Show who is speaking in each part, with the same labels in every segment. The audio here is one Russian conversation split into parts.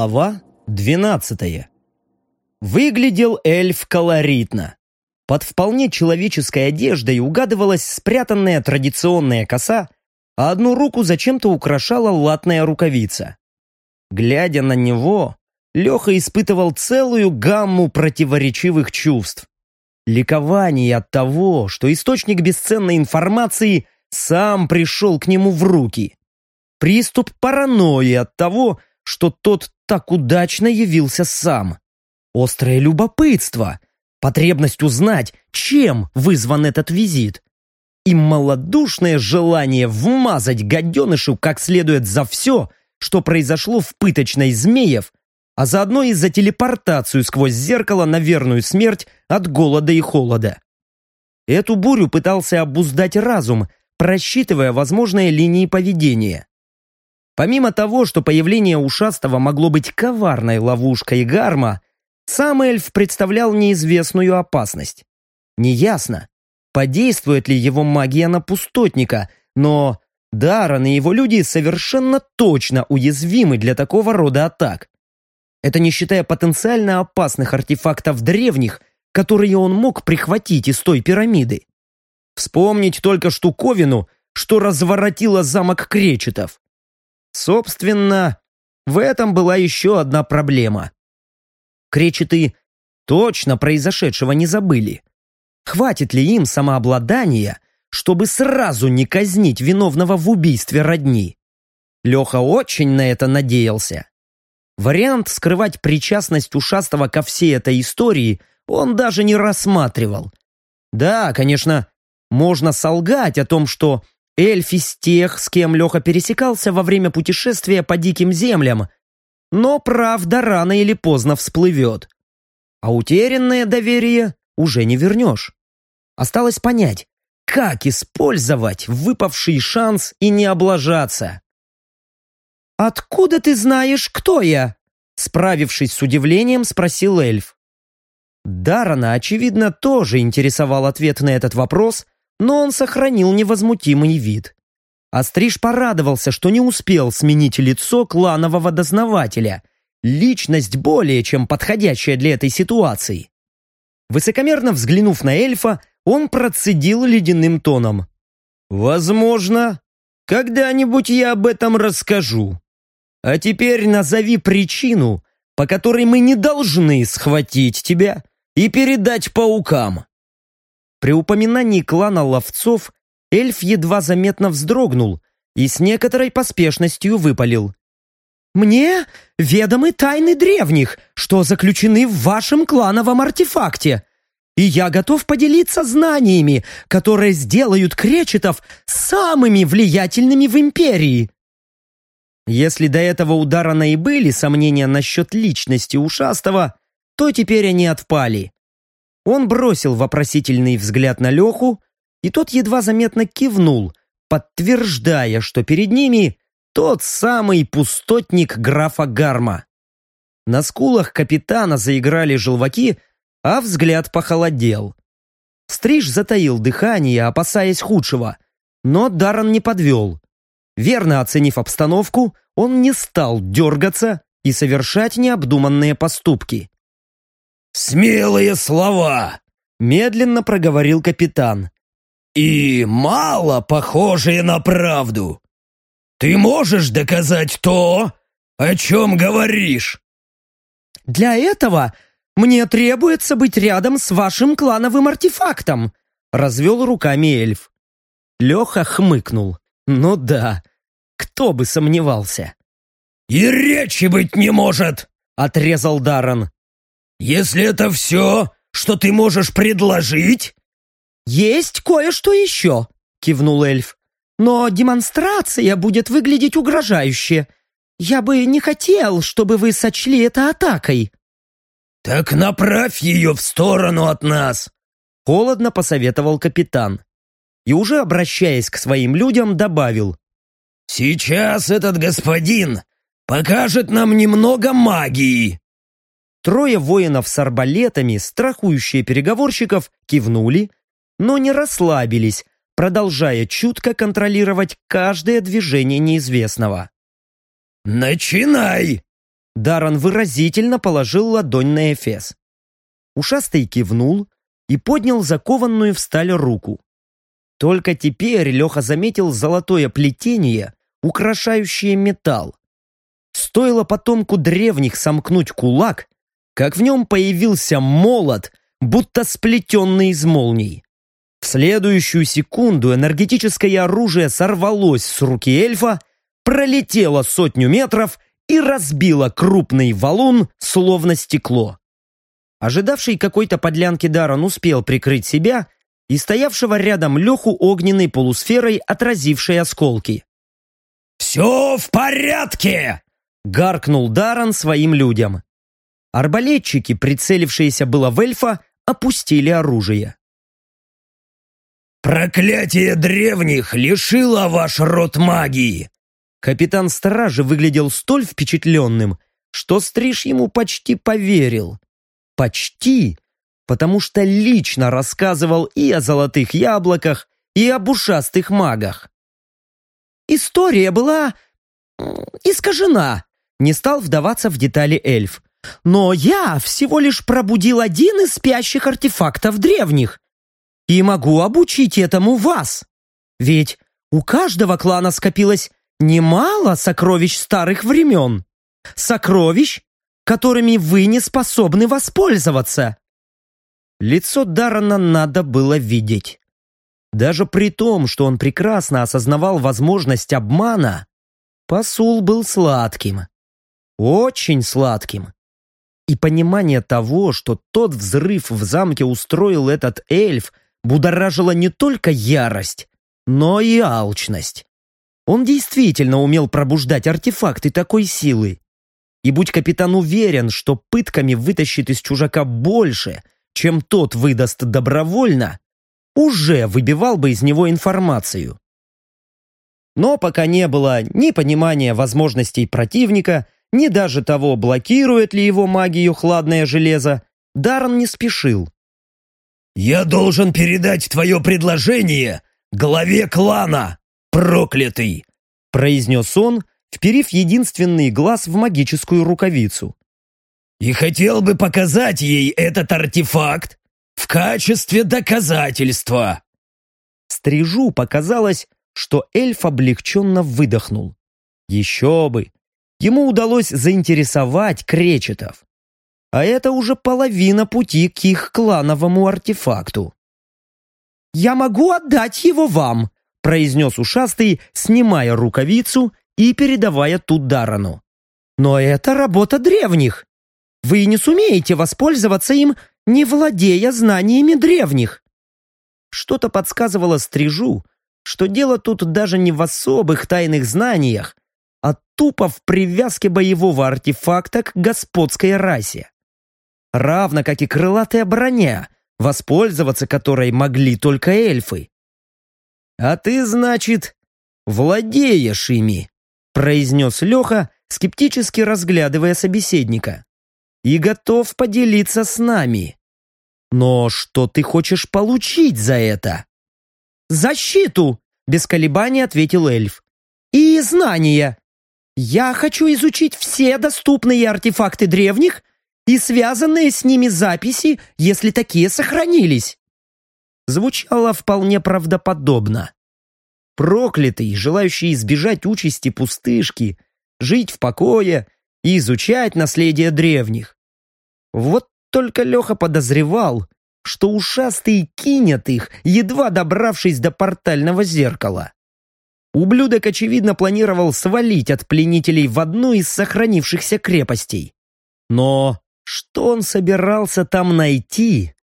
Speaker 1: Глава двенадцатая. Выглядел эльф колоритно. Под вполне человеческой одеждой угадывалась спрятанная традиционная коса, а одну руку зачем-то украшала латная рукавица. Глядя на него, Леха испытывал целую гамму противоречивых чувств. Ликование от того, что источник бесценной информации сам пришел к нему в руки. Приступ паранойи от того, что тот так удачно явился сам. Острое любопытство, потребность узнать, чем вызван этот визит. И малодушное желание вмазать гаденышу как следует за все, что произошло в пыточной Змеев, а заодно и за телепортацию сквозь зеркало на верную смерть от голода и холода. Эту бурю пытался обуздать разум, просчитывая возможные линии поведения. Помимо того, что появление ушастого могло быть коварной ловушкой Гарма, сам эльф представлял неизвестную опасность. Неясно, подействует ли его магия на пустотника, но Даран и его люди совершенно точно уязвимы для такого рода атак. Это не считая потенциально опасных артефактов древних, которые он мог прихватить из той пирамиды. Вспомнить только штуковину, что разворотила замок кречетов. Собственно, в этом была еще одна проблема. Кречеты точно произошедшего не забыли. Хватит ли им самообладания, чтобы сразу не казнить виновного в убийстве родни? Леха очень на это надеялся. Вариант скрывать причастность ушастого ко всей этой истории он даже не рассматривал. Да, конечно, можно солгать о том, что эльф из тех, с кем Леха пересекался во время путешествия по диким землям. Но правда рано или поздно всплывет. А утерянное доверие уже не вернешь. Осталось понять, как использовать выпавший шанс и не облажаться. «Откуда ты знаешь, кто я?» Справившись с удивлением, спросил эльф. Дарана, очевидно, тоже интересовал ответ на этот вопрос, но он сохранил невозмутимый вид. Астриж порадовался, что не успел сменить лицо кланового дознавателя, личность более чем подходящая для этой ситуации. Высокомерно взглянув на эльфа, он процедил ледяным тоном. «Возможно, когда-нибудь я об этом расскажу. А теперь назови причину, по которой мы не должны схватить тебя и передать паукам». При упоминании клана ловцов эльф едва заметно вздрогнул и с некоторой поспешностью выпалил. «Мне ведомы тайны древних, что заключены в вашем клановом артефакте, и я готов поделиться знаниями, которые сделают кречетов самыми влиятельными в империи». Если до этого удара и были сомнения насчет личности ушастого, то теперь они отпали. Он бросил вопросительный взгляд на Леху, и тот едва заметно кивнул, подтверждая, что перед ними тот самый пустотник графа Гарма. На скулах капитана заиграли желваки, а взгляд похолодел. Стриж затаил дыхание, опасаясь худшего, но Даррен не подвел. Верно оценив обстановку, он не стал дергаться и совершать необдуманные поступки.
Speaker 2: «Смелые слова!»
Speaker 1: — медленно проговорил капитан.
Speaker 2: «И мало похожие на правду. Ты можешь доказать то, о чем говоришь?»
Speaker 1: «Для этого мне требуется быть рядом с вашим клановым артефактом», — развел руками эльф. Леха хмыкнул. «Ну да, кто бы сомневался».
Speaker 2: «И речи быть не может!» — отрезал Даррен. «Если это все, что ты можешь предложить...»
Speaker 1: «Есть кое-что еще», — кивнул эльф. «Но демонстрация будет выглядеть угрожающе. Я бы не хотел, чтобы вы сочли это атакой».
Speaker 2: «Так направь ее в сторону от нас», —
Speaker 1: холодно посоветовал капитан. И уже обращаясь к своим людям, добавил.
Speaker 2: «Сейчас этот господин покажет нам немного магии».
Speaker 1: Трое воинов с арбалетами, страхующие переговорщиков, кивнули, но не расслабились, продолжая чутко контролировать каждое движение неизвестного.
Speaker 2: «Начинай!»
Speaker 1: Даран выразительно положил ладонь на Эфес. Ушастый кивнул и поднял закованную в сталь руку. Только теперь Леха заметил золотое плетение, украшающее металл. Стоило потомку древних сомкнуть кулак, как в нем появился молот, будто сплетенный из молний. В следующую секунду энергетическое оружие сорвалось с руки эльфа, пролетело сотню метров и разбило крупный валун, словно стекло. Ожидавший какой-то подлянки Дарон успел прикрыть себя и стоявшего рядом Леху огненной полусферой, отразившей осколки.
Speaker 2: «Все в порядке!»
Speaker 1: — гаркнул Даран своим людям. Арбалетчики, прицелившиеся было в эльфа, опустили оружие.
Speaker 2: «Проклятие древних лишило ваш род магии!»
Speaker 1: Капитан стражи выглядел столь впечатленным, что Стриж ему почти поверил. Почти, потому что лично рассказывал и о золотых яблоках, и об ушастых магах. История была искажена, не стал вдаваться в детали эльф. Но я всего лишь пробудил один из спящих артефактов древних. И могу обучить этому вас. Ведь у каждого клана скопилось немало сокровищ старых времен. Сокровищ, которыми вы не способны воспользоваться. Лицо Даррена надо было видеть. Даже при том, что он прекрасно осознавал возможность обмана, посул был сладким. Очень сладким и понимание того, что тот взрыв в замке устроил этот эльф, будоражило не только ярость, но и алчность. Он действительно умел пробуждать артефакты такой силы. И будь капитан уверен, что пытками вытащит из чужака больше, чем тот выдаст добровольно, уже выбивал бы из него информацию. Но пока не было ни понимания возможностей противника, ни даже того, блокирует ли его магию хладное железо, Даррен не спешил.
Speaker 2: «Я должен передать твое предложение главе клана, проклятый!»
Speaker 1: произнес он, вперив единственный глаз в магическую рукавицу.
Speaker 2: «И хотел бы показать ей этот артефакт в качестве доказательства!»
Speaker 1: Стрижу показалось, что эльф облегченно выдохнул. Еще бы! Ему удалось заинтересовать кречетов. А это уже половина пути к их клановому артефакту. «Я могу отдать его вам», произнес ушастый, снимая рукавицу и передавая тут Дарану. «Но это работа древних. Вы не сумеете воспользоваться им, не владея знаниями древних». Что-то подсказывало стрижу, что дело тут даже не в особых тайных знаниях, а тупо в привязке боевого артефакта к господской расе. Равно как и крылатая броня, воспользоваться которой могли только эльфы. «А ты, значит, владеешь ими», произнес Леха, скептически разглядывая собеседника. «И готов поделиться с нами. Но что ты хочешь получить за это?» «Защиту!» — без колебаний ответил эльф. «И знания, я хочу изучить все доступные артефакты древних и связанные с ними записи, если такие сохранились. Звучало вполне правдоподобно. Проклятый, желающий избежать участи пустышки, жить в покое и изучать наследие древних. Вот только Леха подозревал, что ушастый кинет их, едва добравшись до портального зеркала. Ублюдок, очевидно, планировал свалить от пленителей в одну из сохранившихся крепостей. Но что он собирался там найти?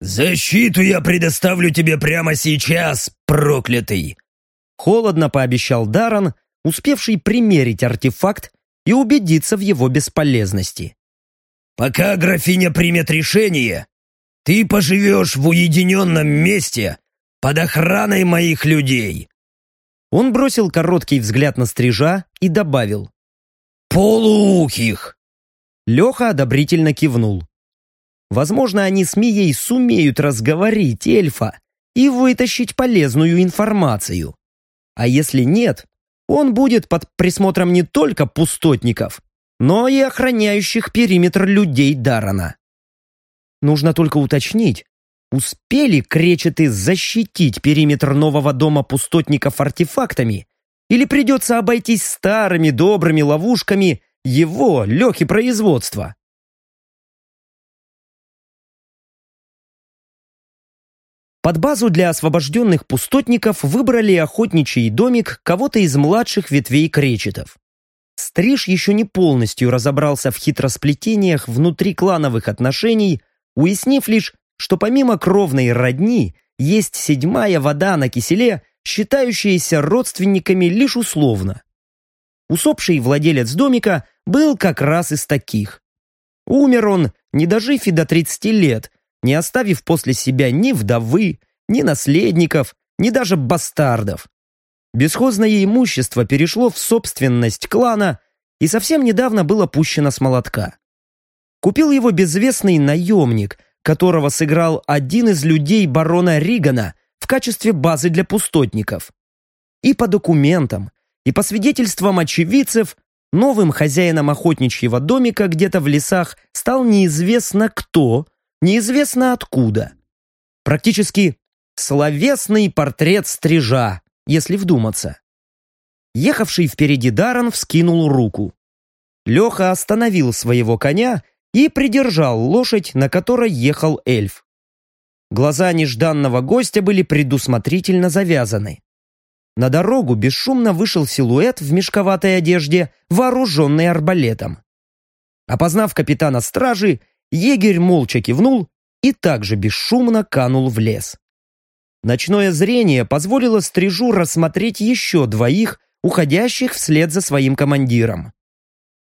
Speaker 2: «Защиту я предоставлю тебе прямо сейчас, проклятый!»
Speaker 1: Холодно пообещал Даран, успевший примерить артефакт и убедиться в его бесполезности.
Speaker 2: «Пока графиня примет решение, ты поживешь в уединенном месте под охраной моих людей.
Speaker 1: Он бросил короткий взгляд на стрижа и добавил.
Speaker 2: «Полуухих!»
Speaker 1: Леха одобрительно кивнул. Возможно, они с Мией сумеют разговорить эльфа и вытащить полезную информацию. А если нет, он будет под присмотром не только пустотников, но и охраняющих периметр людей Дарана. Нужно только уточнить, успели кречеты защитить периметр нового дома пустотников артефактами или придется обойтись старыми добрыми ловушками его легкий производства? Под базу для освобожденных пустотников выбрали охотничий домик кого-то из младших ветвей кречетов. Стриж еще не полностью разобрался в хитросплетениях внутри клановых отношений, уяснив лишь, что помимо кровной родни есть седьмая вода на киселе, считающаяся родственниками лишь условно. Усопший владелец домика был как раз из таких. Умер он, не дожив и до 30 лет, не оставив после себя ни вдовы, ни наследников, ни даже бастардов. Бесхозное имущество перешло в собственность клана и совсем недавно было пущено с молотка. Купил его безвестный наемник, которого сыграл один из людей барона Ригана в качестве базы для пустотников. И по документам, и по свидетельствам очевидцев, новым хозяином охотничьего домика где-то в лесах стал неизвестно кто, неизвестно откуда. Практически словесный портрет стрижа, если вдуматься. Ехавший впереди Даран вскинул руку. Леха остановил своего коня и придержал лошадь, на которой ехал эльф. Глаза нежданного гостя были предусмотрительно завязаны. На дорогу бесшумно вышел силуэт в мешковатой одежде, вооруженный арбалетом. Опознав капитана стражи, егерь молча кивнул и также бесшумно канул в лес. Ночное зрение позволило стрижу рассмотреть еще двоих, уходящих вслед за своим командиром.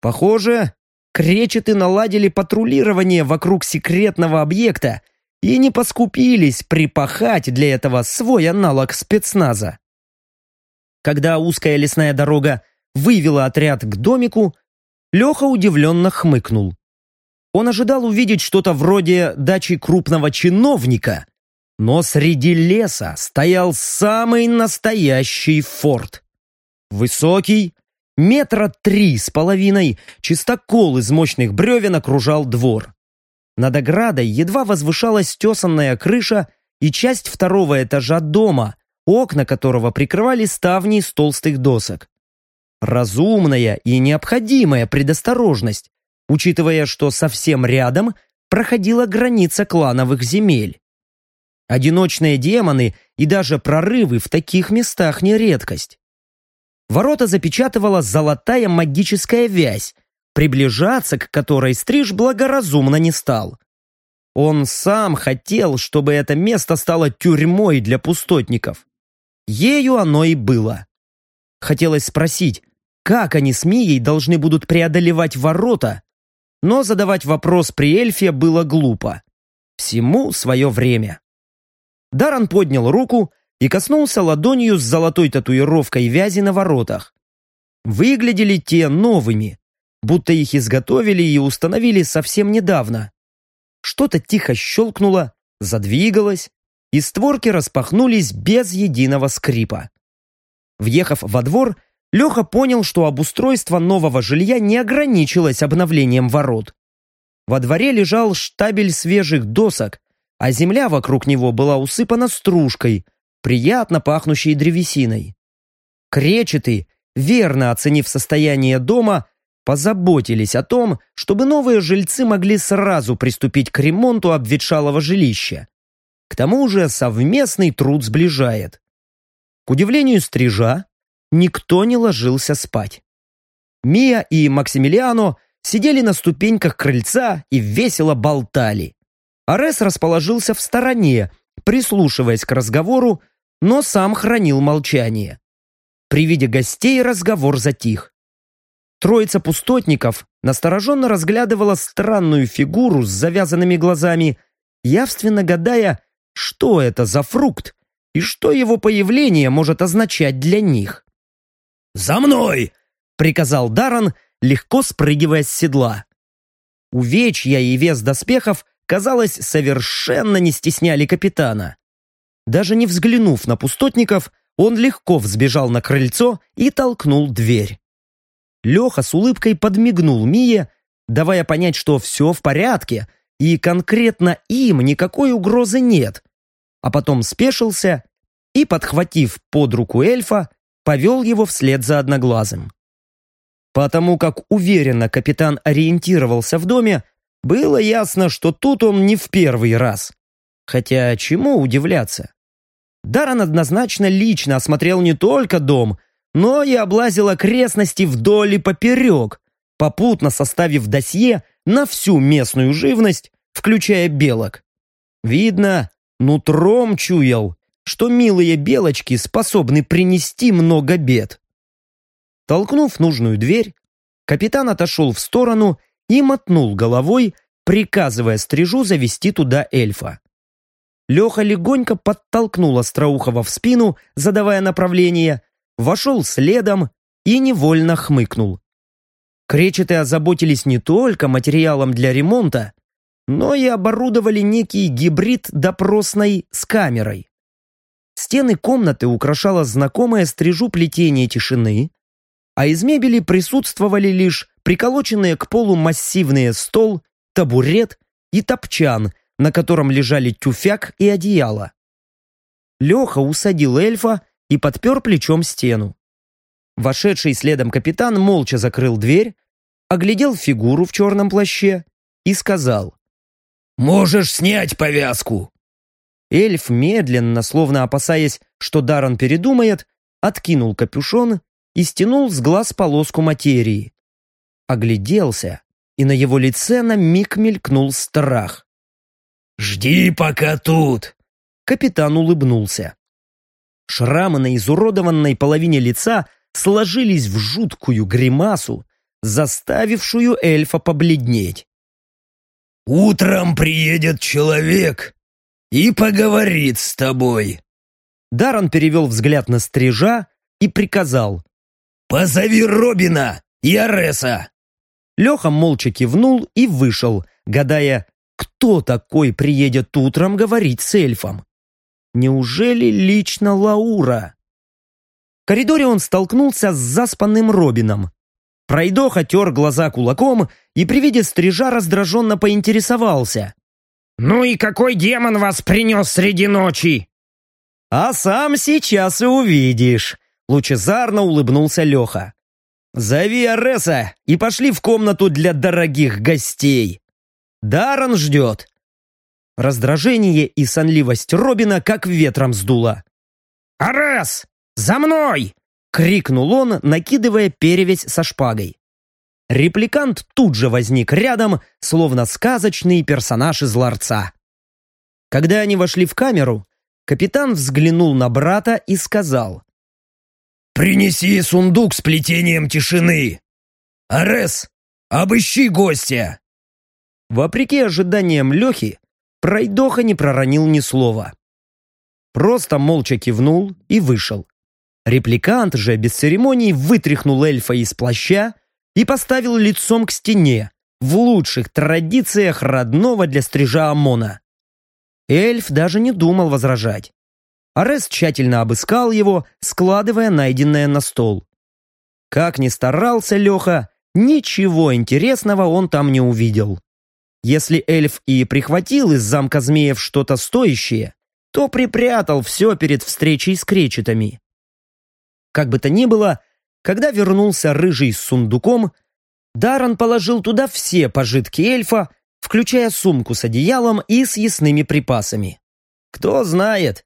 Speaker 1: Похоже, кречеты наладили патрулирование вокруг секретного объекта и не поскупились припахать для этого свой аналог спецназа. Когда узкая лесная дорога вывела отряд к домику, Леха удивленно хмыкнул. Он ожидал увидеть что-то вроде дачи крупного чиновника, но среди леса стоял самый настоящий форт. Высокий, метра три с половиной, чистокол из мощных бревен окружал двор. Над оградой едва возвышалась тесанная крыша и часть второго этажа дома, окна которого прикрывали ставни из толстых досок. Разумная и необходимая предосторожность, учитывая, что совсем рядом проходила граница клановых земель. Одиночные демоны и даже прорывы в таких местах не редкость. Ворота запечатывала золотая магическая вязь, приближаться к которой Стриж благоразумно не стал. Он сам хотел, чтобы это место стало тюрьмой для пустотников. Ею оно и было. Хотелось спросить, как они с Мией должны будут преодолевать ворота, но задавать вопрос при эльфе было глупо. Всему свое время. Даран поднял руку и коснулся ладонью с золотой татуировкой вязи на воротах. Выглядели те новыми, будто их изготовили и установили совсем недавно. Что-то тихо щелкнуло, задвигалось, и створки распахнулись без единого скрипа. Въехав во двор, Леха понял, что обустройство нового жилья не ограничилось обновлением ворот. Во дворе лежал штабель свежих досок, а земля вокруг него была усыпана стружкой, приятно пахнущей древесиной. Кречеты, верно оценив состояние дома, позаботились о том, чтобы новые жильцы могли сразу приступить к ремонту обветшалого жилища. К тому же совместный труд сближает. К удивлению стрижа, никто не ложился спать. Мия и Максимилиано сидели на ступеньках крыльца и весело болтали. Арес расположился в стороне, прислушиваясь к разговору, но сам хранил молчание. При виде гостей разговор затих. Троица пустотников настороженно разглядывала странную фигуру с завязанными глазами, явственно гадая, что это за фрукт и что его появление может означать для них.
Speaker 2: «За мной!» — приказал Даран, легко спрыгивая с седла.
Speaker 1: Увечья и вес доспехов, казалось, совершенно не стесняли капитана. Даже не взглянув на пустотников, он легко взбежал на крыльцо и толкнул дверь. Леха с улыбкой подмигнул Мие, давая понять, что все в порядке, и конкретно им никакой угрозы нет, а потом спешился и, подхватив под руку эльфа, повел его вслед за одноглазым. Потому как уверенно капитан ориентировался в доме, было ясно, что тут он не в первый раз. Хотя чему удивляться? Даран однозначно лично осмотрел не только дом, но и облазил окрестности вдоль и поперек, попутно составив досье на всю местную живность, включая белок. Видно, нутром чуял, что милые белочки способны принести много бед. Толкнув нужную дверь, капитан отошел в сторону и мотнул головой, приказывая стрижу завести туда эльфа. Леха легонько подтолкнул Остроухова в спину, задавая направление, вошел следом и невольно хмыкнул. Кречеты озаботились не только материалом для ремонта, но и оборудовали некий гибрид допросной с камерой. Стены комнаты украшало знакомое стрижу плетение тишины, а из мебели присутствовали лишь приколоченные к полу массивные стол, табурет и топчан, на котором лежали тюфяк и одеяло. Леха усадил эльфа и подпер плечом стену. Вошедший следом капитан молча закрыл дверь, оглядел фигуру в черном плаще и сказал
Speaker 2: «Можешь снять повязку!»
Speaker 1: Эльф медленно, словно опасаясь, что Даран передумает, откинул капюшон и стянул с глаз полоску материи. Огляделся, и на его лице на миг мелькнул страх.
Speaker 2: «Жди пока тут!»
Speaker 1: Капитан улыбнулся. Шрамы на изуродованной половине лица сложились в жуткую гримасу, заставившую эльфа побледнеть.
Speaker 2: «Утром приедет человек и поговорит с тобой».
Speaker 1: Даран перевел взгляд на стрижа и приказал.
Speaker 2: «Позови Робина и Ареса!»
Speaker 1: Леха молча кивнул и вышел, гадая, кто такой приедет утром говорить с эльфом. Неужели лично Лаура? В коридоре он столкнулся с заспанным Робином. Пройдоха тер глаза кулаком и при виде стрижа раздраженно поинтересовался.
Speaker 3: «Ну и какой демон вас принес среди ночи?»
Speaker 1: «А сам сейчас и увидишь», — лучезарно улыбнулся Леха. «Зови Ареса и пошли в комнату для дорогих гостей. Даран ждет». Раздражение и сонливость Робина как ветром сдуло.
Speaker 3: «Арес, за мной!»
Speaker 1: — крикнул он, накидывая перевязь со шпагой. Репликант тут же возник рядом, словно сказочный персонаж из ларца. Когда они вошли в камеру, капитан взглянул на брата и сказал.
Speaker 2: «Принеси сундук с плетением тишины! Арес, обыщи гостя!»
Speaker 1: Вопреки ожиданиям Лехи, пройдоха не проронил ни слова. Просто молча кивнул и вышел. Репликант же без церемоний вытряхнул эльфа из плаща и поставил лицом к стене, в лучших традициях родного для стрижа ОМОНа. Эльф даже не думал возражать. Арес тщательно обыскал его, складывая найденное на стол. Как ни старался Леха, ничего интересного он там не увидел. Если эльф и прихватил из замка змеев что-то стоящее, то припрятал все перед встречей с кречетами. Как бы то ни было, когда вернулся рыжий с сундуком, Даран положил туда все пожитки эльфа, включая сумку с одеялом и с ясными припасами. Кто знает,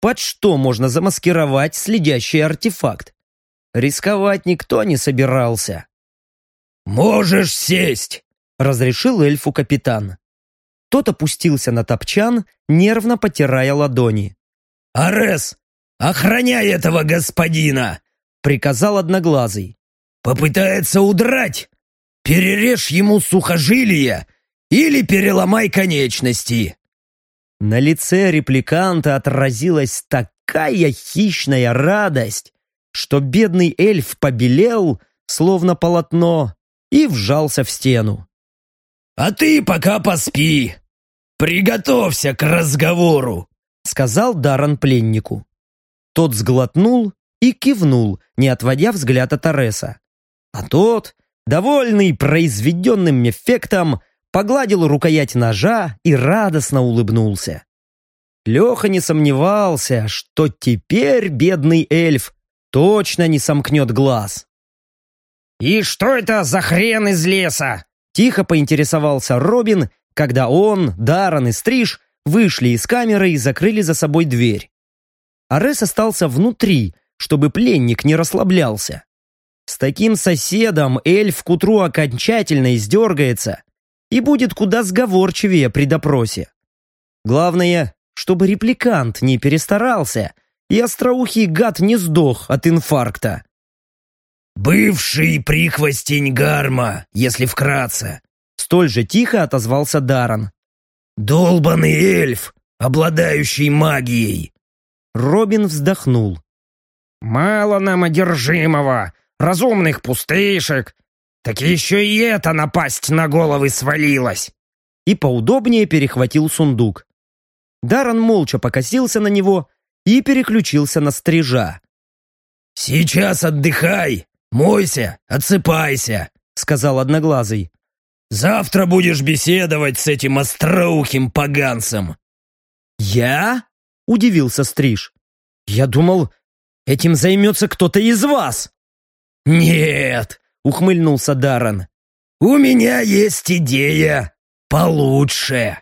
Speaker 1: под что можно замаскировать следящий артефакт. Рисковать никто не собирался.
Speaker 2: «Можешь сесть!» — разрешил эльфу капитан.
Speaker 1: Тот опустился на топчан, нервно потирая ладони.
Speaker 2: «Арес, охраняй этого господина!
Speaker 1: приказал Одноглазый.
Speaker 2: «Попытается удрать! Перережь ему сухожилия или переломай конечности!»
Speaker 1: На лице репликанта отразилась такая хищная радость, что бедный эльф побелел, словно полотно, и вжался в стену.
Speaker 2: «А ты пока поспи! Приготовься к разговору!»
Speaker 1: сказал Даран пленнику. Тот сглотнул и кивнул, не отводя взгляд от Ареса. А тот, довольный произведенным эффектом, погладил рукоять ножа и радостно улыбнулся. Леха не сомневался, что теперь бедный эльф точно не сомкнет глаз.
Speaker 3: «И что это за хрен из леса?»
Speaker 1: Тихо поинтересовался Робин, когда он, Даран и Стриж вышли из камеры и закрыли за собой дверь. Арес остался внутри, чтобы пленник не расслаблялся. С таким соседом эльф к утру окончательно издергается и будет куда сговорчивее при допросе. Главное, чтобы репликант не перестарался и остроухий гад не сдох от инфаркта.
Speaker 2: «Бывший прихвостень Гарма, если вкратце»,
Speaker 1: столь же тихо отозвался Даран.
Speaker 2: «Долбанный эльф, обладающий магией!»
Speaker 1: Робин вздохнул.
Speaker 3: «Мало нам одержимого, разумных пустышек, так еще и это напасть на головы свалилась!»
Speaker 1: И поудобнее перехватил сундук. Даран молча покосился на него и переключился на стрижа.
Speaker 2: «Сейчас отдыхай, мойся, отсыпайся», — сказал Одноглазый. «Завтра будешь беседовать с этим остроухим поганцем».
Speaker 1: «Я?» — удивился Стриж. «Я думал, этим займется кто-то из вас».
Speaker 2: «Нет», — ухмыльнулся Даррен. «У меня есть идея получше».